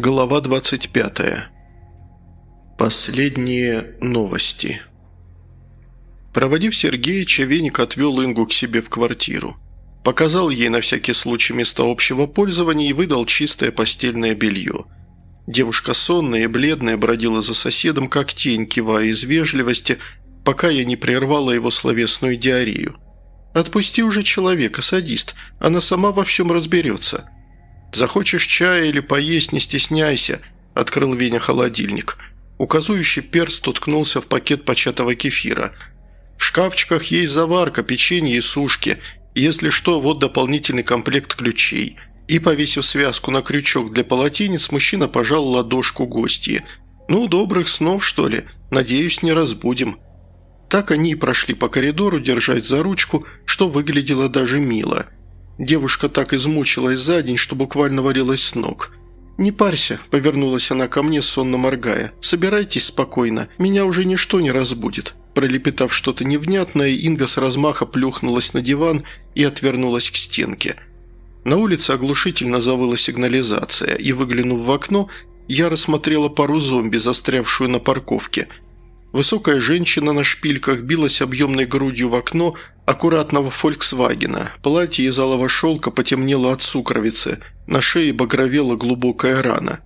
Глава 25. Последние новости. Проводив Сергеича, Веник отвел Ингу к себе в квартиру. Показал ей на всякий случай место общего пользования и выдал чистое постельное белье. Девушка сонная и бледная бродила за соседом, как тень, кивая из вежливости, пока я не прервала его словесную диарею. «Отпусти уже человека, садист, она сама во всем разберется». «Захочешь чая или поесть, не стесняйся», – открыл Веня холодильник. Указующий перст уткнулся в пакет початого кефира. «В шкафчиках есть заварка, печенье и сушки. Если что, вот дополнительный комплект ключей». И, повесив связку на крючок для полотенец, мужчина пожал ладошку гостье. «Ну, добрых снов, что ли? Надеюсь, не разбудим». Так они и прошли по коридору, держась за ручку, что выглядело даже мило – Девушка так измучилась за день, что буквально варилась с ног. «Не парься», – повернулась она ко мне, сонно моргая. «Собирайтесь спокойно, меня уже ничто не разбудит». Пролепетав что-то невнятное, Инга с размаха плюхнулась на диван и отвернулась к стенке. На улице оглушительно завыла сигнализация, и, выглянув в окно, я рассмотрела пару зомби, застрявшую на парковке. Высокая женщина на шпильках билась объемной грудью в окно, аккуратного «Фольксвагена». Платье из алого шелка потемнело от сукровицы. На шее багровела глубокая рана.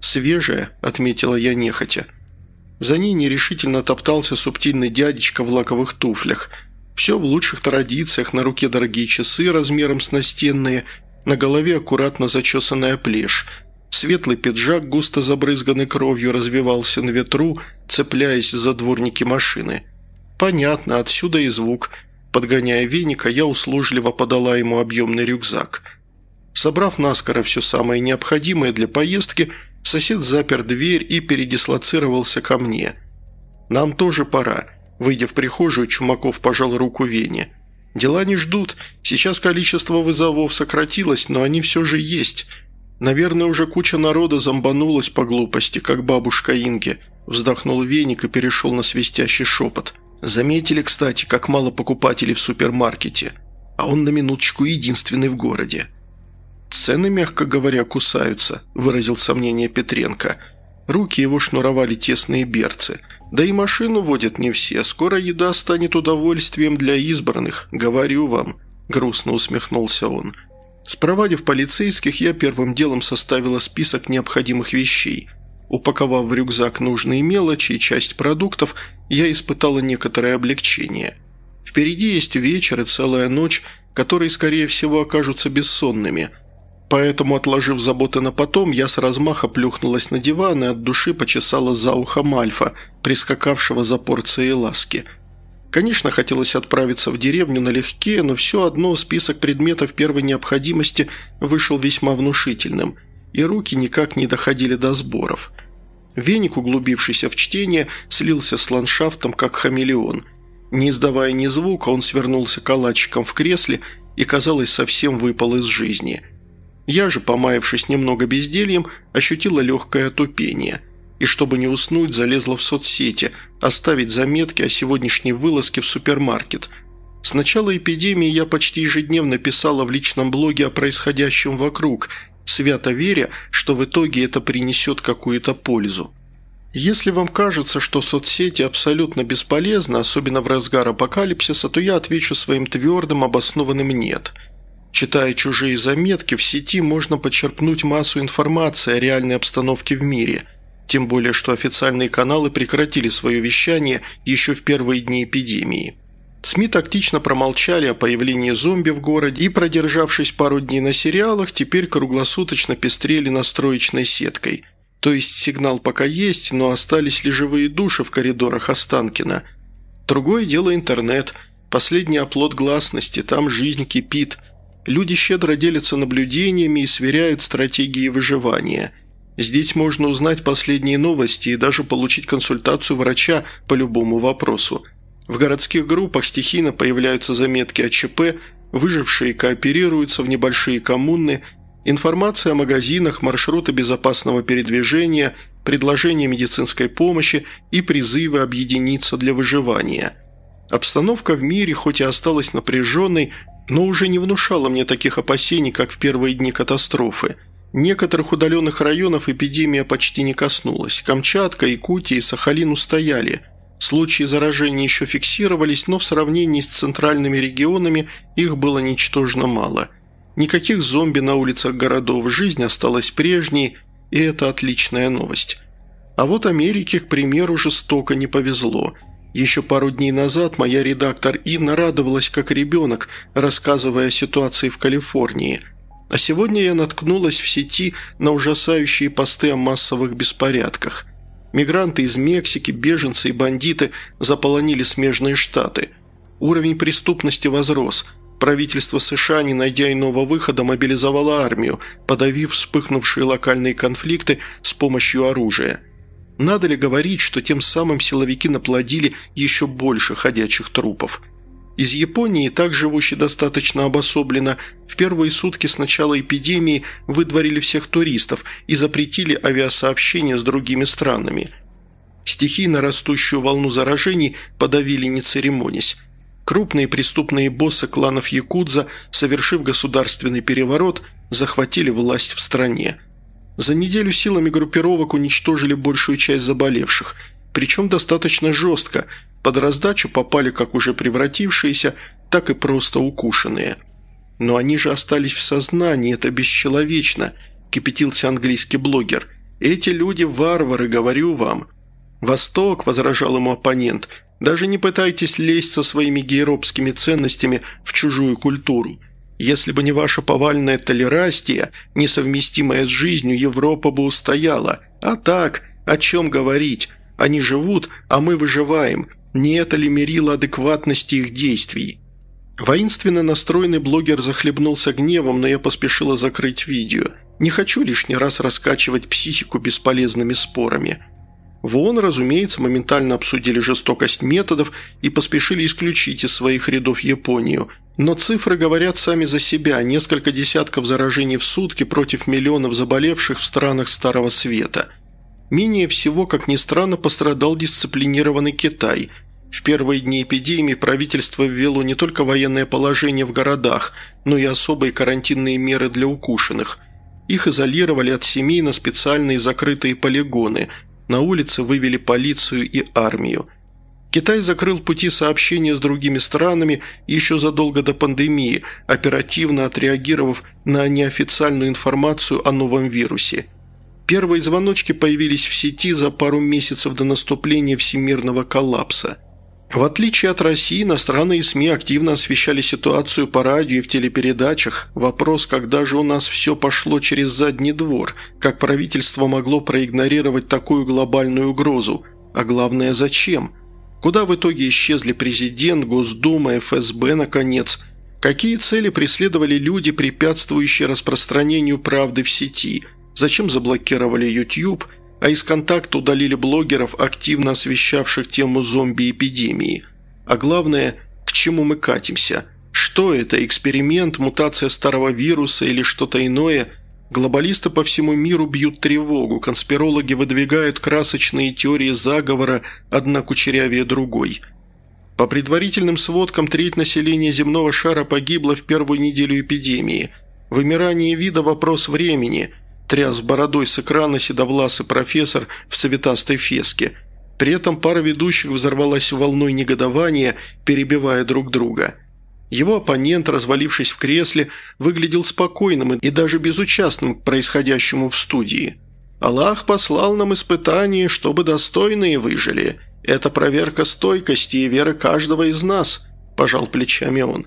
«Свежая», — отметила я нехотя. За ней нерешительно топтался субтильный дядечка в лаковых туфлях. Все в лучших традициях, на руке дорогие часы размером с настенные, на голове аккуратно зачесанная плешь. Светлый пиджак, густо забрызганный кровью, развивался на ветру, цепляясь за дворники машины. Понятно, отсюда и звук — Подгоняя веника, я услужливо подала ему объемный рюкзак. Собрав наскоро все самое необходимое для поездки, сосед запер дверь и передислоцировался ко мне. «Нам тоже пора». Выйдя в прихожую, Чумаков пожал руку Вене. «Дела не ждут. Сейчас количество вызовов сократилось, но они все же есть. Наверное, уже куча народа зомбанулась по глупости, как бабушка Инге». Вздохнул Веник и перешел на свистящий шепот – Заметили, кстати, как мало покупателей в супермаркете, а он на минуточку единственный в городе. «Цены, мягко говоря, кусаются», – выразил сомнение Петренко. Руки его шнуровали тесные берцы. «Да и машину водят не все. Скоро еда станет удовольствием для избранных, говорю вам», – грустно усмехнулся он. Спровадив полицейских, я первым делом составила список необходимых вещей. Упаковав в рюкзак нужные мелочи и часть продуктов, я испытала некоторое облегчение. Впереди есть вечер и целая ночь, которые, скорее всего, окажутся бессонными. Поэтому, отложив заботы на потом, я с размаха плюхнулась на диван и от души почесала за ухом Альфа, прискакавшего за порцией ласки. Конечно, хотелось отправиться в деревню налегке, но все одно список предметов первой необходимости вышел весьма внушительным, и руки никак не доходили до сборов – Веник, углубившийся в чтение, слился с ландшафтом, как хамелеон. Не издавая ни звука, он свернулся калачиком в кресле и, казалось, совсем выпал из жизни. Я же, помаявшись немного бездельем, ощутила легкое отупение. И чтобы не уснуть, залезла в соцсети, оставить заметки о сегодняшней вылазке в супермаркет. С начала эпидемии я почти ежедневно писала в личном блоге о происходящем вокруг – свято веря, что в итоге это принесет какую-то пользу. Если вам кажется, что соцсети абсолютно бесполезны, особенно в разгар апокалипсиса, то я отвечу своим твердым обоснованным «нет». Читая чужие заметки, в сети можно подчеркнуть массу информации о реальной обстановке в мире, тем более что официальные каналы прекратили свое вещание еще в первые дни эпидемии. СМИ тактично промолчали о появлении зомби в городе и, продержавшись пару дней на сериалах, теперь круглосуточно пестрели настроечной сеткой. То есть сигнал пока есть, но остались ли живые души в коридорах Останкина? Другое дело интернет. Последний оплот гласности, там жизнь кипит. Люди щедро делятся наблюдениями и сверяют стратегии выживания. Здесь можно узнать последние новости и даже получить консультацию врача по любому вопросу – в городских группах стихийно появляются заметки о ЧП, выжившие кооперируются в небольшие коммуны, информация о магазинах, маршруты безопасного передвижения, предложения медицинской помощи и призывы объединиться для выживания. Обстановка в мире хоть и осталась напряженной, но уже не внушала мне таких опасений, как в первые дни катастрофы. Некоторых удаленных районов эпидемия почти не коснулась. Камчатка, Якутия и Сахалин устояли. Случаи заражения еще фиксировались, но в сравнении с центральными регионами их было ничтожно мало. Никаких зомби на улицах городов, жизнь осталась прежней, и это отличная новость. А вот Америке, к примеру, жестоко не повезло. Еще пару дней назад моя редактор Инна радовалась как ребенок, рассказывая о ситуации в Калифорнии – а сегодня я наткнулась в сети на ужасающие посты о массовых беспорядках. Мигранты из Мексики, беженцы и бандиты заполонили смежные штаты. Уровень преступности возрос. Правительство США, не найдя иного выхода, мобилизовало армию, подавив вспыхнувшие локальные конфликты с помощью оружия. Надо ли говорить, что тем самым силовики наплодили еще больше ходячих трупов – из Японии, так живущей достаточно обособленно, в первые сутки с начала эпидемии выдворили всех туристов и запретили авиасообщение с другими странами. Стихийно растущую волну заражений подавили не церемонясь. Крупные преступные боссы кланов Якудза, совершив государственный переворот, захватили власть в стране. За неделю силами группировок уничтожили большую часть заболевших, причем достаточно жестко – под раздачу попали как уже превратившиеся, так и просто укушенные. «Но они же остались в сознании, это бесчеловечно», – кипятился английский блогер. «Эти люди – варвары, говорю вам». «Восток», – возражал ему оппонент, – «даже не пытайтесь лезть со своими гейропскими ценностями в чужую культуру. Если бы не ваша повальная толерастия, несовместимая с жизнью, Европа бы устояла. А так, о чем говорить? Они живут, а мы выживаем. Не это ли мерило адекватности их действий? Воинственно настроенный блогер захлебнулся гневом, но я поспешила закрыть видео. Не хочу лишний раз раскачивать психику бесполезными спорами. В ООН, разумеется, моментально обсудили жестокость методов и поспешили исключить из своих рядов Японию. Но цифры говорят сами за себя. Несколько десятков заражений в сутки против миллионов заболевших в странах Старого Света. Менее всего, как ни странно, пострадал дисциплинированный Китай – в первые дни эпидемии правительство ввело не только военное положение в городах, но и особые карантинные меры для укушенных. Их изолировали от семей на специальные закрытые полигоны, на улице вывели полицию и армию. Китай закрыл пути сообщения с другими странами еще задолго до пандемии, оперативно отреагировав на неофициальную информацию о новом вирусе. Первые звоночки появились в сети за пару месяцев до наступления всемирного коллапса – в отличие от России, иностранные СМИ активно освещали ситуацию по радио и в телепередачах. Вопрос, когда же у нас все пошло через задний двор, как правительство могло проигнорировать такую глобальную угрозу, а главное, зачем? Куда в итоге исчезли президент, Госдума, ФСБ, наконец? Какие цели преследовали люди, препятствующие распространению правды в сети? Зачем заблокировали YouTube – а из контакта удалили блогеров, активно освещавших тему зомби-эпидемии. А главное, к чему мы катимся? Что это, эксперимент, мутация старого вируса или что-то иное? Глобалисты по всему миру бьют тревогу, конспирологи выдвигают красочные теории заговора, одна кучерявее другой. По предварительным сводкам, треть населения земного шара погибло в первую неделю эпидемии. Вымирание вида – вопрос времени – тряс бородой с экрана седовласый профессор в цветастой феске. При этом пара ведущих взорвалась волной негодования, перебивая друг друга. Его оппонент, развалившись в кресле, выглядел спокойным и даже безучастным к происходящему в студии. «Аллах послал нам испытание, чтобы достойные выжили. Это проверка стойкости и веры каждого из нас», – пожал плечами он.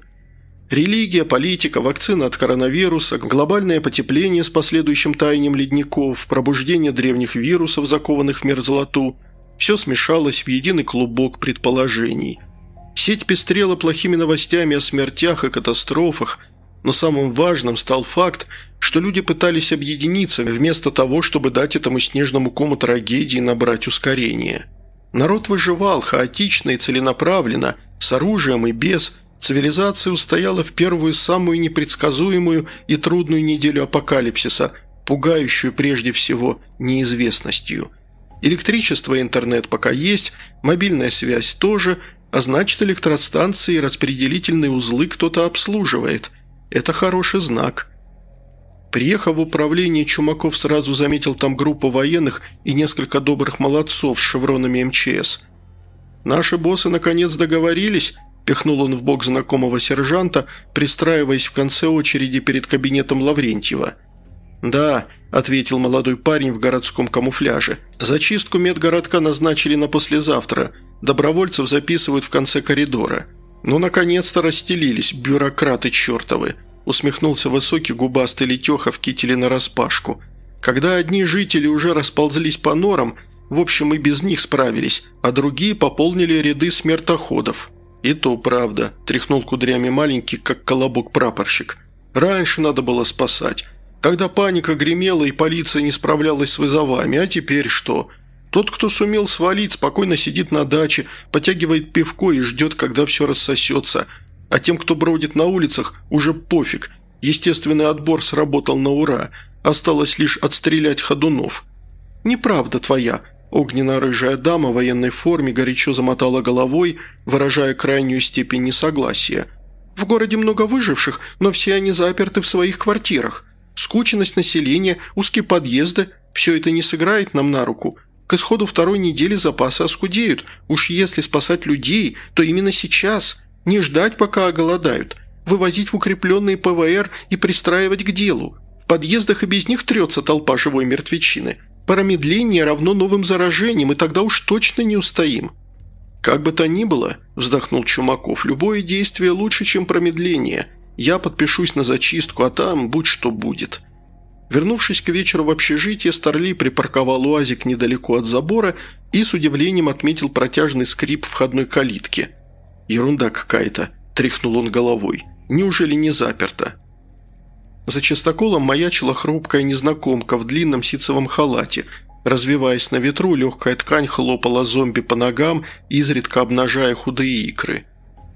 Религия, политика, вакцина от коронавируса, глобальное потепление с последующим таянием ледников, пробуждение древних вирусов, закованных в мерзлоту – все смешалось в единый клубок предположений. Сеть пестрела плохими новостями о смертях и катастрофах, но самым важным стал факт, что люди пытались объединиться вместо того, чтобы дать этому снежному кому трагедии набрать ускорение. Народ выживал хаотично и целенаправленно, с оружием и без – Цивилизация устояла в первую самую непредсказуемую и трудную неделю апокалипсиса, пугающую прежде всего неизвестностью. Электричество и интернет пока есть, мобильная связь тоже, а значит электростанции и распределительные узлы кто-то обслуживает. Это хороший знак. Приехав в управление, Чумаков сразу заметил там группу военных и несколько добрых молодцов с шевронами МЧС. «Наши боссы наконец договорились», – пихнул он в бок знакомого сержанта, пристраиваясь в конце очереди перед кабинетом Лаврентьева. «Да», – ответил молодой парень в городском камуфляже. «Зачистку медгородка назначили на послезавтра. Добровольцев записывают в конце коридора. Ну, наконец-то расстелились, бюрократы чертовы» усмехнулся высокий губастый летеха в кителе нараспашку. «Когда одни жители уже расползлись по норам, в общем, и без них справились, а другие пополнили ряды смертоходов». «И то правда», – тряхнул кудрями маленький, как колобок прапорщик. «Раньше надо было спасать. Когда паника гремела и полиция не справлялась с вызовами, а теперь что? Тот, кто сумел свалить, спокойно сидит на даче, потягивает пивко и ждет, когда все рассосется, а тем, кто бродит на улицах, уже пофиг. Естественный отбор сработал на ура. Осталось лишь отстрелять ходунов. «Неправда твоя», Огненно-рыжая дама в военной форме горячо замотала головой, выражая крайнюю степень несогласия. «В городе много выживших, но все они заперты в своих квартирах. Скученность населения, узкие подъезды – все это не сыграет нам на руку. К исходу второй недели запасы оскудеют. Уж если спасать людей, то именно сейчас. Не ждать, пока оголодают. Вывозить в укрепленные ПВР и пристраивать к делу. В подъездах и без них трется толпа живой мертвечины. Промедление равно новым заражениям, и тогда уж точно не устоим». «Как бы то ни было», – вздохнул Чумаков, – «любое действие лучше, чем промедление. Я подпишусь на зачистку, а там будь что будет». Вернувшись к вечеру в общежитие, Старли припарковал УАЗик недалеко от забора и с удивлением отметил протяжный скрип входной калитки – «Ерунда какая-то», – тряхнул он головой. «Неужели не заперто?» За частоколом маячила хрупкая незнакомка в длинном ситцевом халате. Развиваясь на ветру, легкая ткань хлопала зомби по ногам, изредка обнажая худые икры.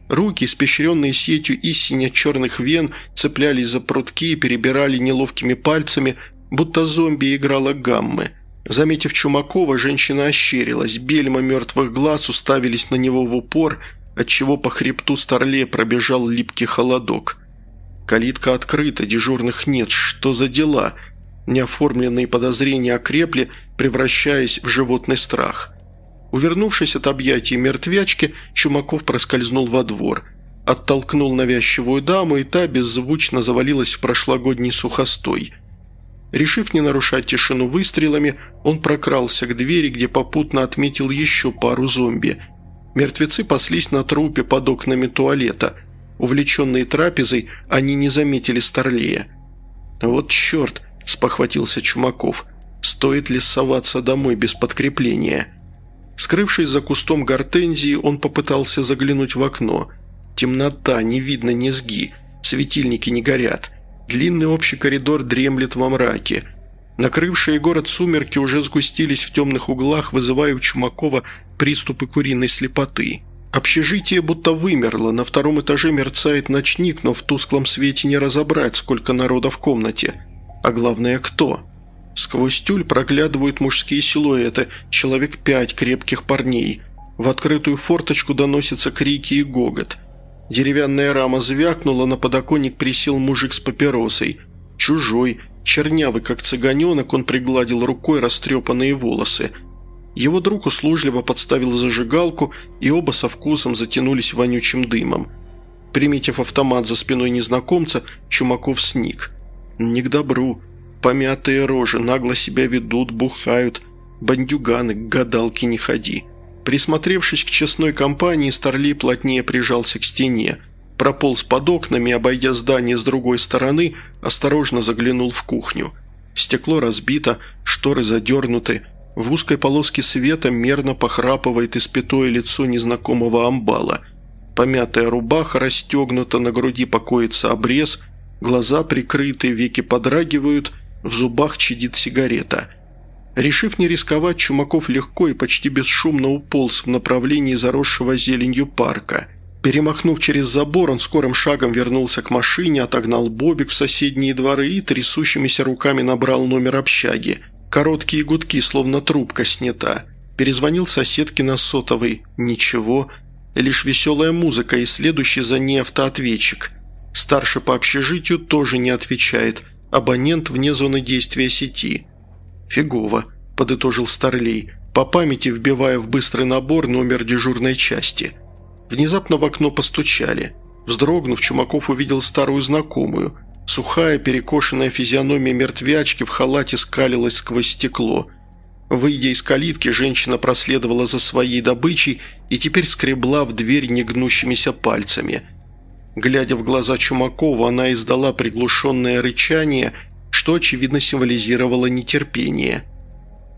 Руки, испещренные сетью истине черных вен, цеплялись за прутки и перебирали неловкими пальцами, будто зомби играла гаммы. Заметив Чумакова, женщина ощерилась, бельма мертвых глаз уставились на него в упор – отчего по хребту Старле пробежал липкий холодок. Калитка открыта, дежурных нет. Что за дела? Неоформленные подозрения окрепли, превращаясь в животный страх. Увернувшись от объятий мертвячки, Чумаков проскользнул во двор. Оттолкнул навязчивую даму, и та беззвучно завалилась в прошлогодний сухостой. Решив не нарушать тишину выстрелами, он прокрался к двери, где попутно отметил еще пару зомби – Мертвецы паслись на трупе под окнами туалета. Увлеченные трапезой, они не заметили Старлея. «Вот черт!» – спохватился Чумаков. «Стоит ли соваться домой без подкрепления?» Скрывшись за кустом гортензии, он попытался заглянуть в окно. Темнота, не видно низги, светильники не горят. Длинный общий коридор дремлет во мраке. Накрывшие город сумерки уже сгустились в темных углах, вызывая у Чумакова приступы куриной слепоты. Общежитие будто вымерло, на втором этаже мерцает ночник, но в тусклом свете не разобрать, сколько народа в комнате. А главное, кто? Сквозь тюль проглядывают мужские силуэты, человек пять крепких парней. В открытую форточку доносятся крики и гогот. Деревянная рама звякнула, на подоконник присел мужик с папиросой. Чужой, чернявый, как цыганенок, он пригладил рукой растрепанные волосы – его друг услужливо подставил зажигалку, и оба со вкусом затянулись вонючим дымом. Приметив автомат за спиной незнакомца, Чумаков сник. «Не к добру. Помятые рожи, нагло себя ведут, бухают. Бандюганы, к гадалке не ходи». Присмотревшись к честной компании, Старли плотнее прижался к стене. Прополз под окнами, обойдя здание с другой стороны, осторожно заглянул в кухню. Стекло разбито, шторы задернуты – в узкой полоске света мерно похрапывает испятое лицо незнакомого амбала. Помятая рубаха расстегнута, на груди покоится обрез, глаза прикрыты, веки подрагивают, в зубах чадит сигарета. Решив не рисковать, Чумаков легко и почти бесшумно уполз в направлении заросшего зеленью парка. Перемахнув через забор, он скорым шагом вернулся к машине, отогнал Бобик в соседние дворы и трясущимися руками набрал номер общаги – Короткие гудки, словно трубка снята. Перезвонил соседке на сотовый. Ничего. Лишь веселая музыка и следующий за ней автоответчик. Старший по общежитию тоже не отвечает. Абонент вне зоны действия сети. «Фигово», – подытожил Старлей, по памяти вбивая в быстрый набор номер дежурной части. Внезапно в окно постучали. Вздрогнув, Чумаков увидел старую знакомую. Сухая, перекошенная физиономия мертвячки в халате скалилась сквозь стекло. Выйдя из калитки, женщина проследовала за своей добычей и теперь скребла в дверь негнущимися пальцами – Глядя в глаза Чумакова, она издала приглушенное рычание, что, очевидно, символизировало нетерпение.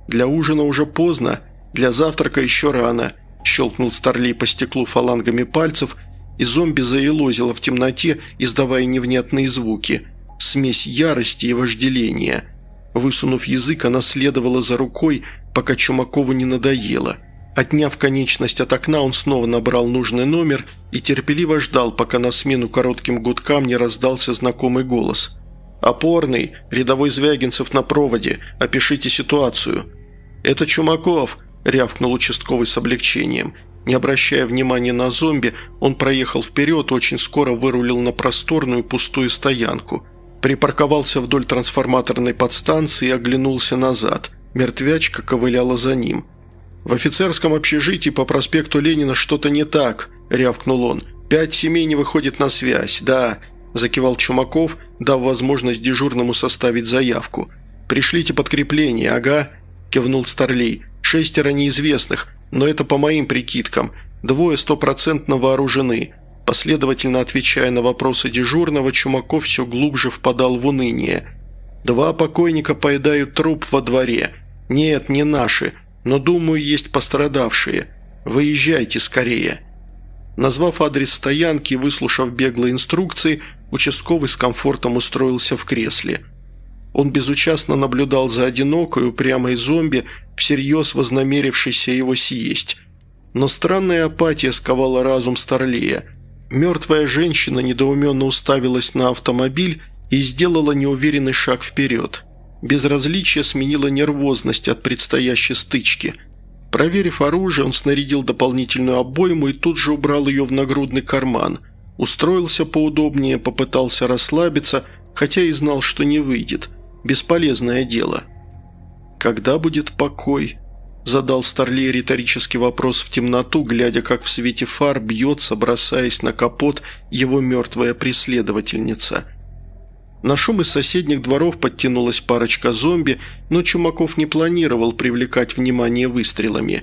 «Для ужина уже поздно, для завтрака еще рано», – щелкнул Старлей по стеклу фалангами пальцев, и зомби заелозила в темноте, издавая невнятные звуки. Смесь ярости и вожделения. Высунув язык, она следовала за рукой, пока Чумакову не надоело – Отняв конечность от окна, он снова набрал нужный номер и терпеливо ждал, пока на смену коротким гудкам не раздался знакомый голос. «Опорный, рядовой Звягинцев на проводе, опишите ситуацию». «Это Чумаков», – рявкнул участковый с облегчением. Не обращая внимания на зомби, он проехал вперед, очень скоро вырулил на просторную пустую стоянку. Припарковался вдоль трансформаторной подстанции и оглянулся назад. Мертвячка ковыляла за ним – «В офицерском общежитии по проспекту Ленина что-то не так», – рявкнул он. «Пять семей не выходит на связь, да», – закивал Чумаков, дав возможность дежурному составить заявку. «Пришлите подкрепление, ага», – кивнул Старлей. «Шестеро неизвестных, но это по моим прикидкам. Двое стопроцентно вооружены». Последовательно отвечая на вопросы дежурного, Чумаков все глубже впадал в уныние. «Два покойника поедают труп во дворе. Нет, не наши но, думаю, есть пострадавшие. Выезжайте скорее». Назвав адрес стоянки и выслушав беглые инструкции, участковый с комфортом устроился в кресле. Он безучастно наблюдал за одинокой, упрямой зомби, всерьез вознамерившейся его съесть. Но странная апатия сковала разум Старлея. Мертвая женщина недоуменно уставилась на автомобиль и сделала неуверенный шаг вперед. Безразличие сменило нервозность от предстоящей стычки. Проверив оружие, он снарядил дополнительную обойму и тут же убрал ее в нагрудный карман. Устроился поудобнее, попытался расслабиться, хотя и знал, что не выйдет. Бесполезное дело. «Когда будет покой?» Задал Старлей риторический вопрос в темноту, глядя, как в свете фар бьется, бросаясь на капот, его мертвая преследовательница – на шум из соседних дворов подтянулась парочка зомби, но Чумаков не планировал привлекать внимание выстрелами.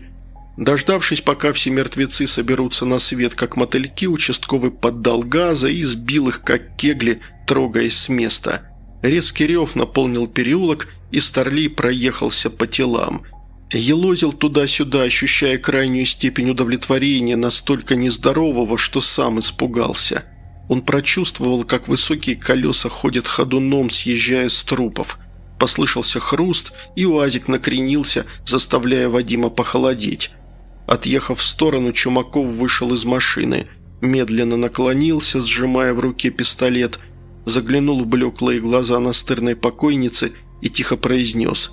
Дождавшись, пока все мертвецы соберутся на свет, как мотыльки, участковый поддал газа и сбил их, как кегли, трогаясь с места. Резкий рев наполнил переулок, и Старлей проехался по телам. Елозил туда-сюда, ощущая крайнюю степень удовлетворения, настолько нездорового, что сам испугался – он прочувствовал, как высокие колеса ходят ходуном, съезжая с трупов. Послышался хруст, и УАЗик накренился, заставляя Вадима похолодеть. Отъехав в сторону, Чумаков вышел из машины, медленно наклонился, сжимая в руке пистолет, заглянул в блеклые глаза настырной покойницы и тихо произнес.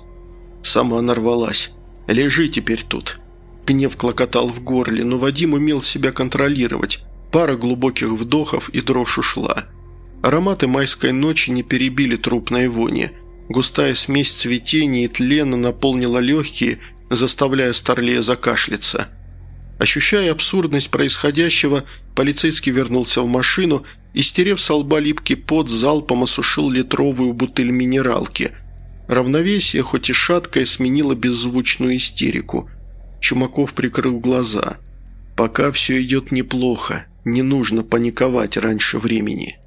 Сама нарвалась. «Лежи теперь тут». Гнев клокотал в горле, но Вадим умел себя контролировать. Пара глубоких вдохов и дрожь ушла. Ароматы майской ночи не перебили трупной вони. Густая смесь цветения и тлена наполнила легкие, заставляя Старлея закашляться. Ощущая абсурдность происходящего, полицейский вернулся в машину и, стерев с лба липкий пот, залпом осушил литровую бутыль минералки. Равновесие, хоть и шаткое, сменило беззвучную истерику. Чумаков прикрыл глаза. «Пока все идет неплохо. Не нужно паниковать раньше времени.